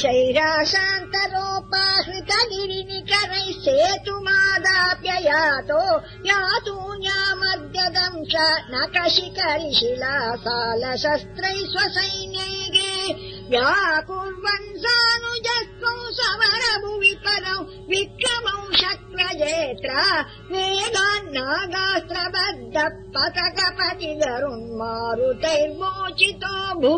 शैराशान्तरोपाहृतगिरिनिकरैः सेतुमादाप्ययातो यातून्यामद्यदं च न कशिकरि शिलासालशस्त्रै व्याकुर्वन् सानुजत्वौ समरभु परौ विक्रमौ शक्रजेत्र वेदान्नागास्त्रबद्ध पतकपति गरुन्मारुतैर्मोचितो भू